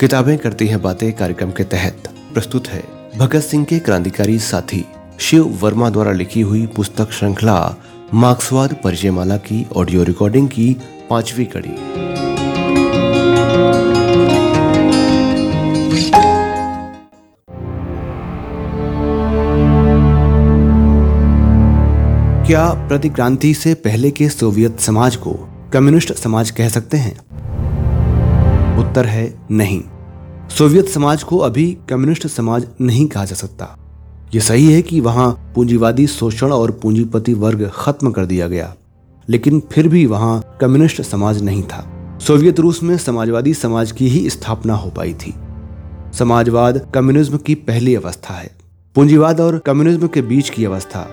किताबें करती हैं बातें कार्यक्रम के तहत। प्रस्तुत है भगत सिंह के क्रांतिकारी साथी शिव वर्मा द्वारा लिखी हुई पुस्तक श्रृंखला मार्क्सवाद परिचयमाला की ऑडियो रिकॉर्डिंग की पांचवी कड़ी। क्या प्रतिक्रांति से पहले के सोवियत समाज को कम्युनिस्ट समाज कह सकते हैं? उत्तर है नहीं। सोवियत समाज को अभी कम्युनिस्ट समाज नहीं कहा जा सकता। यह सही है कि वहाँ पूंजीवादी शोषण और पूंजीपति वर्ग खत्म कर दिया गया, लेकिन फिर भी वहाँ कम्युनिस्ट समाज नहीं था। सोवियत रूस में समाजवादी समाज की ही स्थापना हो पाई थी। समाजवाद कम्युनिज्म की पहली अवस्था है। पूंजीवाद और कम्युनिज्म के बीच की अवस्था,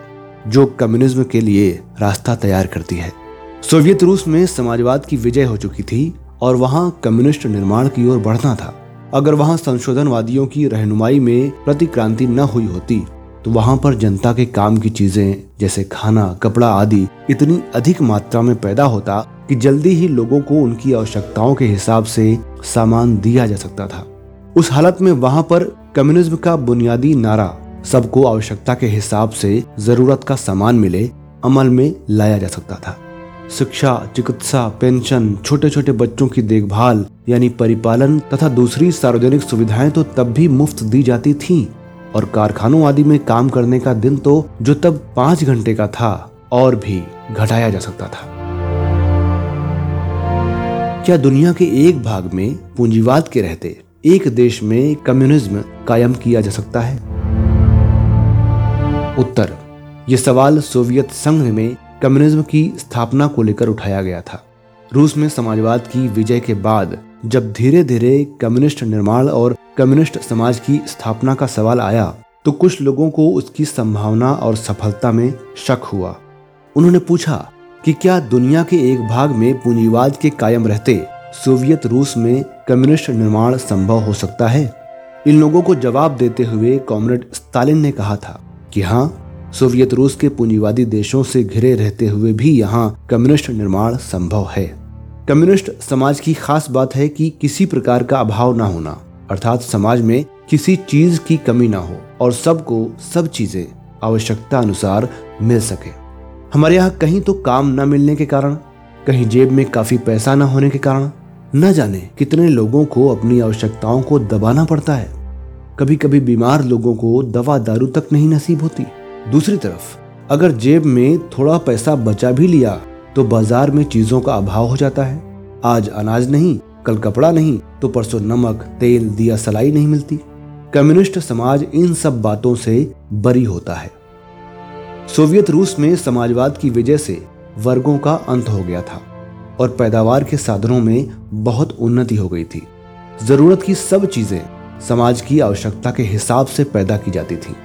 जो कम्युनिज्म के लिए रास्ता तैयार करती है। सोवियत रूस में समाजवाद की विजय हो चुकी थी और वहाँ कम्युनिस्ट निर्माण की ओर बढ़ना था। अगर वहाँ संशोधनवादियों की रहनुमाई में प्रतिक्रांति न हुई होती तो वहाँ पर जनता के काम की चीज़ें, जैसे खाना, कपड़ा आदि, इतनी अधिक मात्रा में पैदा होता कि जल्दी ही लोगों को उनकी आवश्यकताओं के हिसाब से सामान दिया जा सकता था। उस हालत में वहाँ पर कम्युनिज्म का बुनियादी नारा सबको आवश्यकता के हिसाब से ज़रूरत का सामान मिले, अमल में लाया जा सकता था। शिक्षा, चिकित्सा, पेंशन छोटे छोटे बच्चों की देखभाल, यानी परिपालन तथा दूसरी सार्वजनिक सुविधाएँ तो तब भी मुफ़्त दी जाती थीं। और कारखानों आदि में काम करने का दिन तो जो तब पाँच घंटे का था, और भी घटाया जा सकता था। क्या दुनिया के एक भाग में पूंजीवाद के रहते एक देश में कम्युनिज्म कायम किया जा सकता है? उत्तर, ये सवाल सोवियत संघ में कम्युनिज्म की स्थापना को लेकर उठाया गया था। रूस में समाजवाद की विजय के बाद, जब धीरे धीरे कम्युनिस्ट निर्माण और कम्युनिस्ट समाज की स्थापना का सवाल आया तो कुछ लोगों को उसकी संभावना और सफलता में शक हुआ। उन्होंने पूछा कि क्या दुनिया के एक भाग में पूंजीवाद के कायम रहते सोवियत रूस में कम्युनिस्ट निर्माण संभव हो सकता है? इन लोगों को जवाब देते हुए कॉमरेड स्टालिन ने कहा था कि हाँ सोवियत रूस के पूंजीवादी देशों से घिरे रहते हुए भी यहाँ कम्युनिस्ट निर्माण संभव है। कम्युनिस्ट समाज की खास बात है कि किसी प्रकार का अभाव ना होना, अर्थात समाज में किसी चीज़ की कमी ना हो और सबको सब चीज़ें आवश्यकता अनुसार मिल सके। हमारे यहाँ कहीं तो काम न मिलने के कारण, कहीं जेब में काफ़ी पैसा न होने के कारण, न जाने कितने लोगों को अपनी आवश्यकताओं को दबाना पड़ता है। कभी कभी बीमार लोगों को दवा दारू तक नहीं नसीब होती। दूसरी तरफ़, अगर जेब में थोड़ा पैसा बचा भी लिया तो बाज़ार में चीज़ों का अभाव हो जाता है। आज अनाज नहीं, कल कपड़ा नहीं तो परसों नमक, तेल, दिया सलाई नहीं मिलती। कम्युनिस्ट समाज इन सब बातों से बरी होता है। सोवियत रूस में समाजवाद की वजह से वर्गों का अंत हो गया था और पैदावार के साधनों में बहुत उन्नति हो गई थी। ज़रूरत की सब चीज़ें समाज की आवश्यकता के हिसाब से पैदा की जाती थी।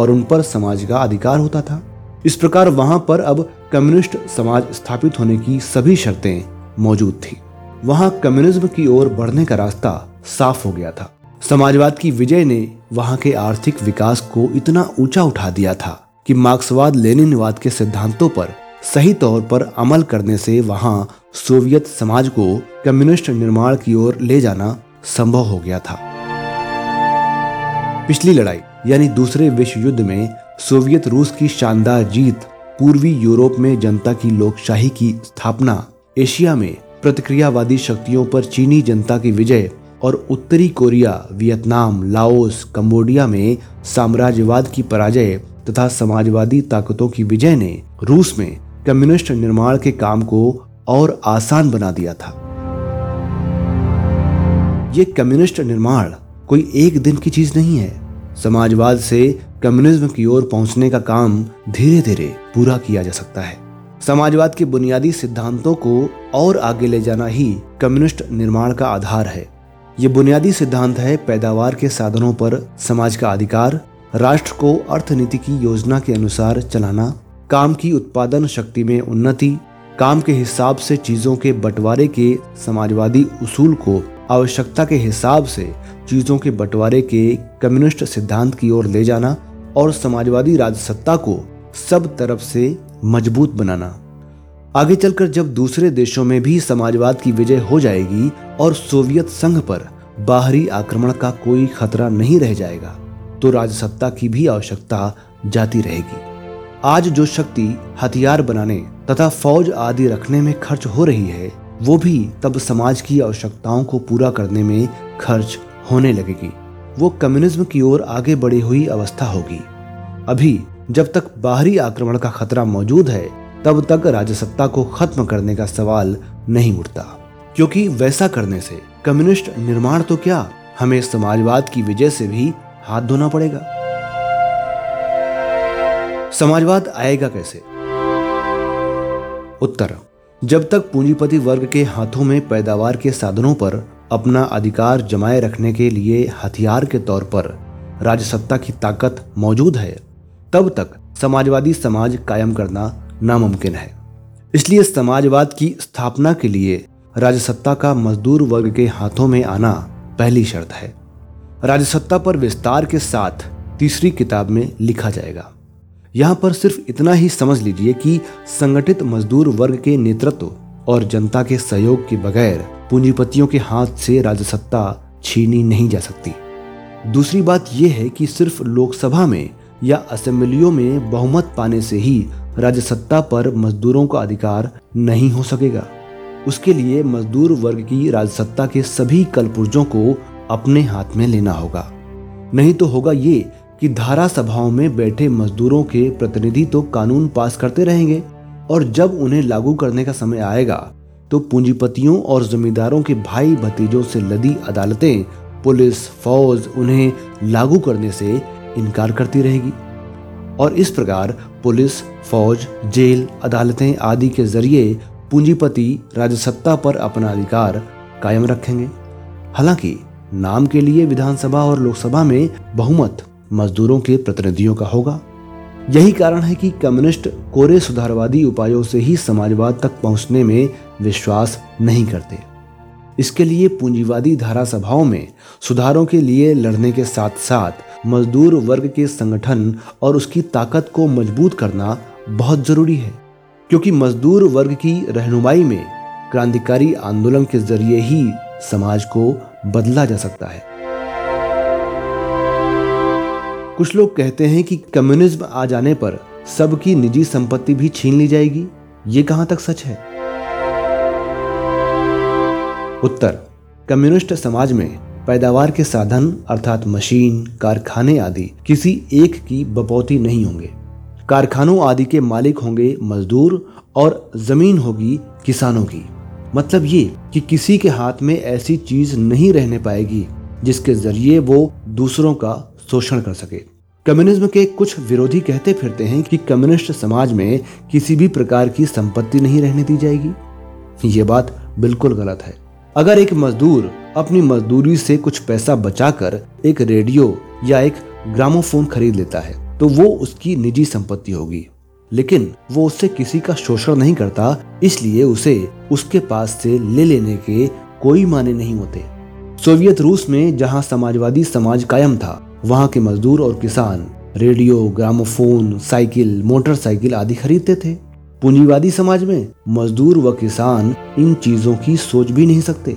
और उन पर समाज का अधिकार होता था। इस प्रकार वहाँ पर अब कम्युनिस्ट समाज स्थापित होने की सभी शर्तें मौजूद थी। वहाँ कम्युनिज्म की ओर बढ़ने का रास्ता साफ़ हो गया था। समाजवाद की विजय ने वहाँ के आर्थिक विकास को इतना ऊँचा उठा दिया था कि मार्क्सवाद लेनिनवाद के सिद्धांतों पर सही तौर पर अमल करने से वहाँ सोवियत समाज को कम्युनिस्ट निर्माण की ओर ले जाना संभव हो गया था। पिछली लड़ाई यानी दूसरे विश्व युद्ध में सोवियत रूस की शानदार जीत, पूर्वी यूरोप में जनता की लोकशाही की स्थापना, एशिया में प्रतिक्रियावादी शक्तियों पर चीनी जनता की विजय और उत्तरी कोरिया, वियतनाम, लाओस, कंबोडिया में साम्राज्यवाद की पराजय तथा समाजवादी ताकतों की विजय ने रूस में कम्युनिस्ट निर्माण के काम को और आसान बना दिया था। ये कम्युनिस्ट निर्माण कोई एक दिन की चीज़ नहीं है। समाजवाद से कम्युनिज्म की ओर पहुँचने का काम धीरे धीरे पूरा किया जा सकता है। समाजवाद के बुनियादी सिद्धांतों को और आगे ले जाना ही कम्युनिस्ट निर्माण का आधार है। ये बुनियादी सिद्धांत है पैदावार के साधनों पर समाज का अधिकार, राष्ट्र को अर्थनीति की योजना के अनुसार चलाना, काम की उत्पादन शक्ति में उन्नति, काम के हिसाब से चीज़ों के बंटवारे के समाजवादी उसूल को आवश्यकता के हिसाब से चीज़ों के बंटवारे के कम्युनिस्ट सिद्धांत की ओर ले जाना और समाजवादी राजसत्ता को सब तरफ़ से मज़बूत बनाना। आगे चलकर जब दूसरे देशों में भी समाजवाद की विजय हो जाएगी और सोवियत संघ पर बाहरी आक्रमण का कोई खतरा नहीं रह जाएगा तो राजसत्ता की भी आवश्यकता जाती रहेगी। आज जो शक्ति हथियार बनाने तथा फौज आदि रखने में खर्च हो रही है, वो भी तब समाज की आवश्यकताओं को पूरा करने में खर्च होने लगेगी। वो कम्युनिज्म की ओर आगे बढ़ी हुई अवस्था होगी। अभी, जब तक बाहरी आक्रमण का खतरा मौजूद है, तब तक राजसत्ता को खत्म करने का सवाल नहीं उठता। क्योंकि वैसा करने से कम्युनिस्ट निर्माण तो क्या, हमें समाजवाद की विजय से भी हाथ धोना पड़ेगा। समाजवाद आएगा कैसे? उत्तर, जब तक पूंजीपति वर्ग के हाथों में पैदावार के साधनों पर अपना अधिकार जमाए रखने के लिए हथियार के तौर पर राजसत्ता की ताकत मौजूद है, तब तक समाजवादी समाज कायम करना नामुमकिन है। इसलिए समाजवाद की स्थापना के लिए राजसत्ता का मजदूर वर्ग के हाथों में आना पहली शर्त है। राजसत्ता पर विस्तार के साथ तीसरी किताब में लिखा जाएगा। यहाँ पर सिर्फ़ इतना ही समझ लीजिए कि संगठित मजदूर वर्ग के नेतृत्व और जनता के सहयोग के बगैर पूंजीपतियों के हाथ से राजसत्ता छीनी नहीं जा सकती। दूसरी बात यह है कि सिर्फ़ लोकसभा में या असेंबलियों में बहुमत पाने से ही राजसत्ता पर मजदूरों का अधिकार नहीं हो सकेगा। उसके लिए मजदूर वर्ग की राजसत्ता के सभी कलपुर्जों को अपने हाथ में लेना होगा। नहीं तो होगा ये कि धारा सभाओं में बैठे मजदूरों के प्रतिनिधि तो कानून पास करते रहेंगे और जब उन्हें लागू करने का समय आएगा तो पूंजीपतियों और जमींदारों के भाई भतीजों से लदी अदालतें, पुलिस, फौज उन्हें लागू करने से इनकार करती रहेगी। और इस प्रकार पुलिस, फौज, जेल, अदालतें आदि के ज़रिए पूंजीपति राजसत्ता पर अपना अधिकार कायम रखेंगे। हालाँकि नाम के लिए विधानसभा और लोकसभा में बहुमत मजदूरों के प्रतिनिधियों का होगा। यही कारण है कि कम्युनिस्ट कोरे सुधारवादी उपायों से ही समाजवाद तक पहुँचने में विश्वास नहीं करते। इसके लिए पूंजीवादी धारा सभाओं में सुधारों के लिए लड़ने के साथ साथ मजदूर वर्ग के संगठन और उसकी ताकत को मज़बूत करना बहुत ज़रूरी है, क्योंकि मजदूर वर्ग की रहनुमाई में क्रांतिकारी आंदोलन के ज़रिए ही समाज को बदला जा सकता है। कुछ लोग कहते हैं कि कम्युनिज्म आ जाने पर सबकी निजी संपत्ति भी छीन ली जाएगी। ये कहाँ तक सच है? उत्तर, कम्युनिस्ट समाज में पैदावार के साधन, अर्थात मशीन, कारखाने आदि, किसी एक की बपौती नहीं होंगे। कारखानों आदि के मालिक होंगे मजदूर और ज़मीन होगी किसानों की। मतलब ये कि किसी के हाथ में ऐसी चीज़ नहीं रहने पाएगी, जिसके ज़रिए वो दूसरों का शोषण कर सके। कम्युनिज्म के कुछ विरोधी कहते फिरते हैं कि कम्युनिस्ट समाज में किसी भी प्रकार की संपत्ति नहीं रहने दी जाएगी। ये बात बिल्कुल गलत है। अगर एक मजदूर अपनी मजदूरी से कुछ पैसा बचाकर एक रेडियो या एक ग्रामोफोन खरीद लेता है तो वो उसकी निजी संपत्ति होगी। लेकिन वो उससे किसी का शोषण नहीं करता, इसलिए उसे उसके पास से ले लेने के कोई माने नहीं होते। सोवियत रूस में जहाँ समाजवादी समाज कायम था, वहाँ के मजदूर और किसान रेडियो, ग्रामोफोन, साइकिल, मोटरसाइकिल आदि खरीदते थे। पूंजीवादी समाज में मजदूर व किसान इन चीज़ों की सोच भी नहीं सकते।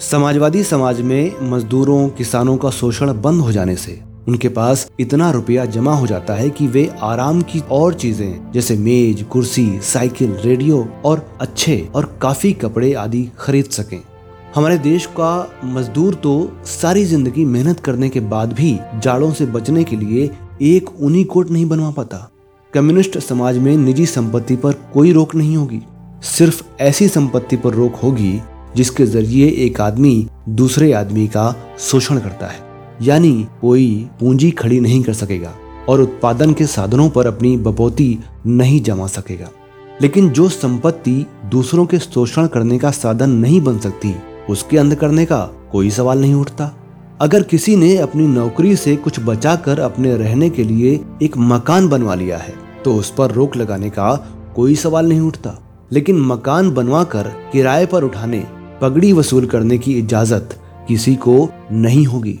समाजवादी समाज में मजदूरों, किसानों का शोषण बंद हो जाने से उनके पास इतना रुपया जमा हो जाता है कि वे आराम की और चीज़ें, जैसे मेज, कुर्सी, साइकिल, रेडियो और अच्छे और काफ़ी कपड़े आदि खरीद सकें। हमारे देश का मजदूर तो सारी ज़िंदगी मेहनत करने के बाद भी जाड़ों से बचने के लिए एक ऊनी कोट नहीं बनवा पाता। कम्युनिस्ट समाज में निजी संपत्ति पर कोई रोक नहीं होगी। सिर्फ़ ऐसी संपत्ति पर रोक होगी, जिसके ज़रिए एक आदमी दूसरे आदमी का शोषण करता है। यानी कोई पूंजी खड़ी नहीं कर सकेगा और उत्पादन के साधनों पर अपनी बपौती नहीं जमा सकेगा। लेकिन जो संपत्ति दूसरों के शोषण करने का साधन नहीं बन सकती, उसके अंध करने का कोई सवाल नहीं उठता। अगर किसी ने अपनी नौकरी से कुछ बचाकर अपने रहने के लिए एक मकान बनवा लिया है तो उस पर रोक लगाने का कोई सवाल नहीं उठता। लेकिन मकान बनवा कर किराए पर उठाने, पगड़ी वसूल करने की इजाज़त किसी को नहीं होगी।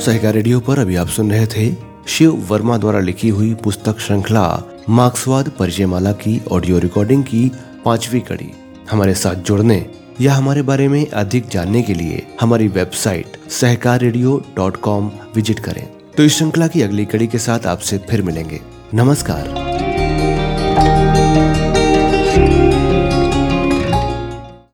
सहकार रेडियो पर अभी आप सुन रहे थे शिव वर्मा द्वारा लिखी हुई पुस्तक श्रृंखला मार्क्सवाद परिचयमाला की ऑडियो रिकॉर्डिंग की पांचवी कड़ी। हमारे साथ जुड़ने या हमारे बारे में अधिक जानने के लिए हमारी website Sahakar radio dot com visit करें। तो इस श्रृंखला की अगली कड़ी के साथ आपसे फिर मिलेंगे। नमस्कार।